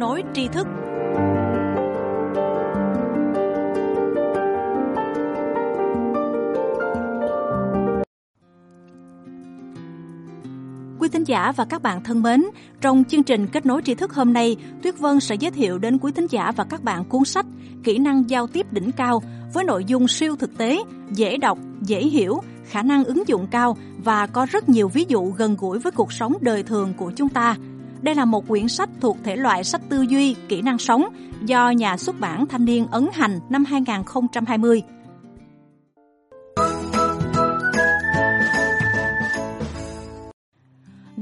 nối tri thức. Quý thính giả và các bạn thân mến, trong chương trình Kết nối tri thức hôm nay, Tuyết Vân sẽ giới thiệu đến quý thính giả và các bạn cuốn sách Kỹ năng giao tiếp đỉnh cao với nội dung siêu thực tế, dễ đọc, dễ hiểu, khả năng ứng dụng cao và có rất nhiều ví dụ gần gũi với cuộc sống đời thường của chúng ta. Đây là một quyển sách thuộc thể loại sách tư duy, kỹ năng sống do nhà xuất bản Thanh niên ấn hành năm 2020.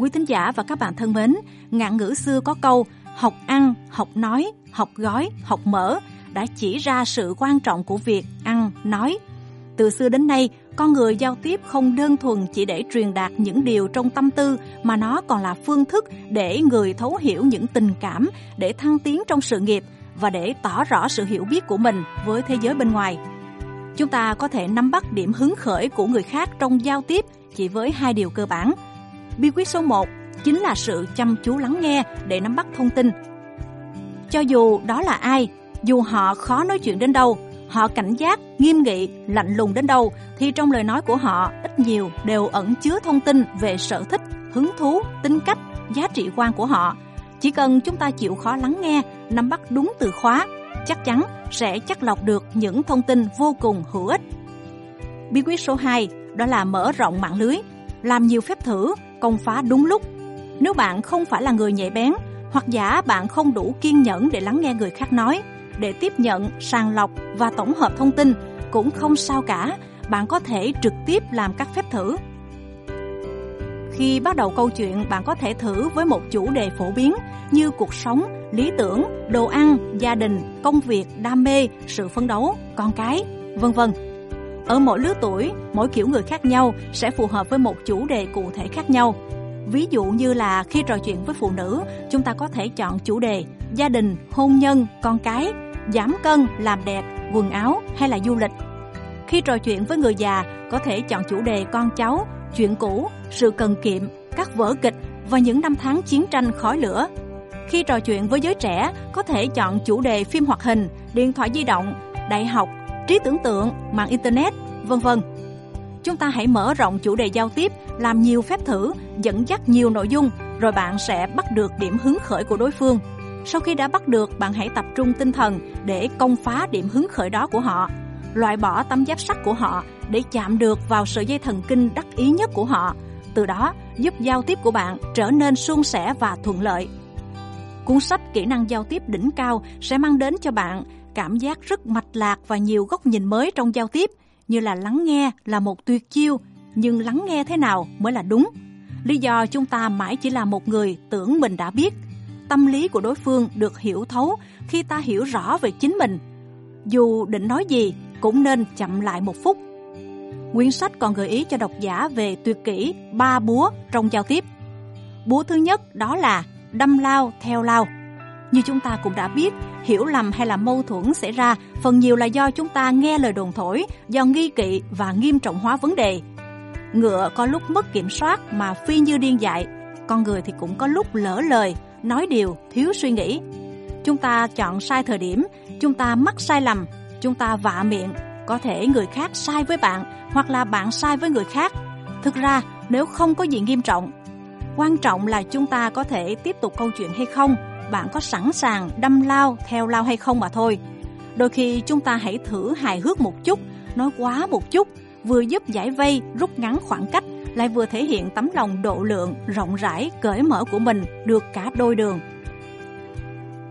Quý thính giả và các bạn thân mến, ngạn ngữ xưa có câu học ăn, học nói, học gói, học mở đã chỉ ra sự quan trọng của việc ăn, nói. Từ xưa đến nay, con người giao tiếp không đơn thuần chỉ để truyền đạt những điều trong tâm tư mà nó còn là phương thức để người thấu hiểu những tình cảm, để thăng tiến trong sự nghiệp và để tỏ rõ sự hiểu biết của mình với thế giới bên ngoài. Chúng ta có thể nắm bắt điểm hứng khởi của người khác trong giao tiếp chỉ với hai điều cơ bản. Bí quyết số 1 chính là sự chăm chú lắng nghe để nắm bắt thông tin. Cho dù đó là ai, dù họ khó nói chuyện đến đâu, họ cảnh giác, nghiêm nghị, lạnh lùng đến đâu thì trong lời nói của họ ít nhiều đều ẩn chứa thông tin về sở thích, hứng thú, tính cách, giá trị quan của họ. Chỉ cần chúng ta chịu khó lắng nghe, nắm bắt đúng từ khóa, chắc chắn sẽ chắc lọc được những thông tin vô cùng hữu ích. Bí quyết số 2 đó là mở rộng mạng lưới, làm nhiều phép thử, công phá đúng lúc. Nếu bạn không phải là người nhạy bén, hoặc giả bạn không đủ kiên nhẫn để lắng nghe người khác nói, để tiếp nhận, sàng lọc và tổng hợp thông tin cũng không sao cả, bạn có thể trực tiếp làm các phép thử. Khi bắt đầu câu chuyện, bạn có thể thử với một chủ đề phổ biến như cuộc sống, lý tưởng, đồ ăn, gia đình, công việc, đam mê, sự phấn đấu, con cái, vân vân. Ở mỗi lứa tuổi, mỗi kiểu người khác nhau sẽ phù hợp với một chủ đề cụ thể khác nhau. Ví dụ như là khi trò chuyện với phụ nữ, chúng ta có thể chọn chủ đề gia đình, hôn nhân, con cái, giảm cân, làm đẹp, quần áo hay là du lịch. Khi trò chuyện với người già, có thể chọn chủ đề con cháu, chuyện cũ, sự cần kiệm, các vở kịch và những năm tháng chiến tranh khói lửa. Khi trò chuyện với giới trẻ, có thể chọn chủ đề phim hoạt hình, điện thoại di động, đại học, trí tưởng tượng, mạng internet, vân vân. Chúng ta hãy mở rộng chủ đề giao tiếp, làm nhiều phép thử, dẫn dắt nhiều nội dung, rồi bạn sẽ bắt được điểm hứng khởi của đối phương. Sau khi đã bắt được, bạn hãy tập trung tinh thần để công phá điểm hứng khởi đó của họ, loại bỏ tấm giáp sắt của họ để chạm được vào sợi dây thần kinh đắc ý nhất của họ, từ đó giúp giao tiếp của bạn trở nên suôn sẻ và thuận lợi. Cuốn sách Kỹ năng giao tiếp đỉnh cao sẽ mang đến cho bạn cảm giác rất mạch lạc và nhiều góc nhìn mới trong giao tiếp, như là lắng nghe là một tuyệt chiêu, nhưng lắng nghe thế nào mới là đúng. Lý do chúng ta mãi chỉ là một người tưởng mình đã biết – tâm lý của đối phương được hiểu thấu khi ta hiểu rõ về chính mình. Dù định nói gì cũng nên chậm lại một phút. Quyển sách còn gợi ý cho độc giả về tuyệt kỹ ba búa trong giao tiếp. Búa thứ nhất đó là đâm lao theo lao. Như chúng ta cũng đã biết, hiểu lầm hay là mâu thuẫn xảy ra phần nhiều là do chúng ta nghe lời đồn thổi, do nghi kỵ và nghiêm trọng hóa vấn đề. Ngựa có lúc mất kiểm soát mà phi như điên dại, con người thì cũng có lúc lỡ lời, nói điều thiếu suy nghĩ. Chúng ta chọn sai thời điểm, chúng ta mắc sai lầm, chúng ta vạ miệng, có thể người khác sai với bạn hoặc là bạn sai với người khác. Thực ra, nếu không có gì nghiêm trọng, quan trọng là chúng ta có thể tiếp tục câu chuyện hay không, bạn có sẵn sàng đâm lao theo lao hay không mà thôi. Đôi khi chúng ta hãy thử hài hước một chút, nói quá một chút, vừa giúp giải vây, rút ngắn khoảng cách lại vừa thể hiện tấm lòng độ lượng, rộng rãi, cởi mở của mình được cả đôi đường.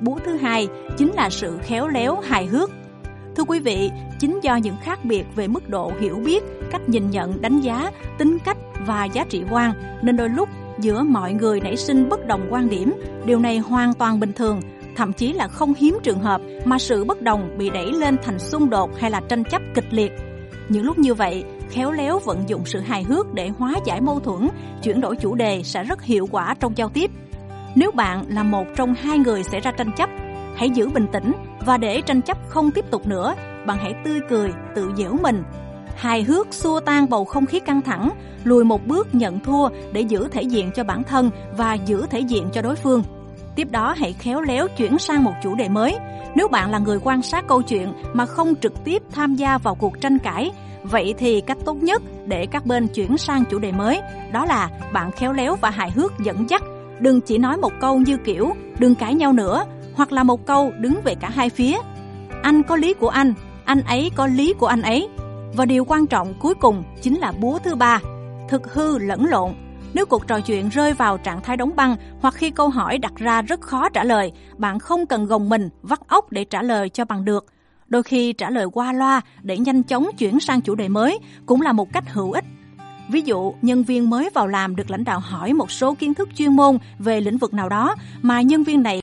Búa thứ hai chính là sự khéo léo hài hước. Thưa quý vị, chính do những khác biệt về mức độ hiểu biết, cách nhìn nhận, đánh giá, tính cách và giá trị quan nên đôi lúc giữa mọi người nảy sinh bất đồng quan điểm, điều này hoàn toàn bình thường, thậm chí là không hiếm trường hợp mà sự bất đồng bị đẩy lên thành xung đột hay là tranh chấp kịch liệt. Những lúc như vậy, khéo léo vận dụng sự hài hước để hóa giải mâu thuẫn, chuyển đổi chủ đề sẽ rất hiệu quả trong giao tiếp. Nếu bạn là một trong hai người xảy ra tranh chấp, hãy giữ bình tĩnh và để tranh chấp không tiếp tục nữa, bạn hãy tươi cười, tự giễu mình. Hài hước xua tan bầu không khí căng thẳng, lùi một bước nhận thua để giữ thể diện cho bản thân và giữ thể diện cho đối phương. Tiếp đó hãy khéo léo chuyển sang một chủ đề mới. Nếu bạn là người quan sát câu chuyện mà không trực tiếp tham gia vào cuộc tranh cãi, vậy thì cách tốt nhất để các bên chuyển sang chủ đề mới đó là bạn khéo léo và hài hước dẫn dắt. Đừng chỉ nói một câu như kiểu đừng cãi nhau nữa hoặc là một câu đứng về cả hai phía. Anh có lý của anh, anh ấy có lý của anh ấy. Và điều quan trọng cuối cùng chính là búa thứ ba, thực hư lẫn lộn nếu cuộc trò chuyện rơi vào trạng thái đóng băng hoặc khi câu hỏi đặt ra rất khó trả lời, bạn không cần gồng mình, vắt óc để trả lời cho bằng được. Đôi khi trả lời qua loa để nhanh chóng chuyển sang chủ đề mới cũng là một cách hữu ích. Ví dụ, nhân viên mới vào làm được lãnh đạo hỏi một số kiến thức chuyên môn về lĩnh vực nào đó mà nhân viên này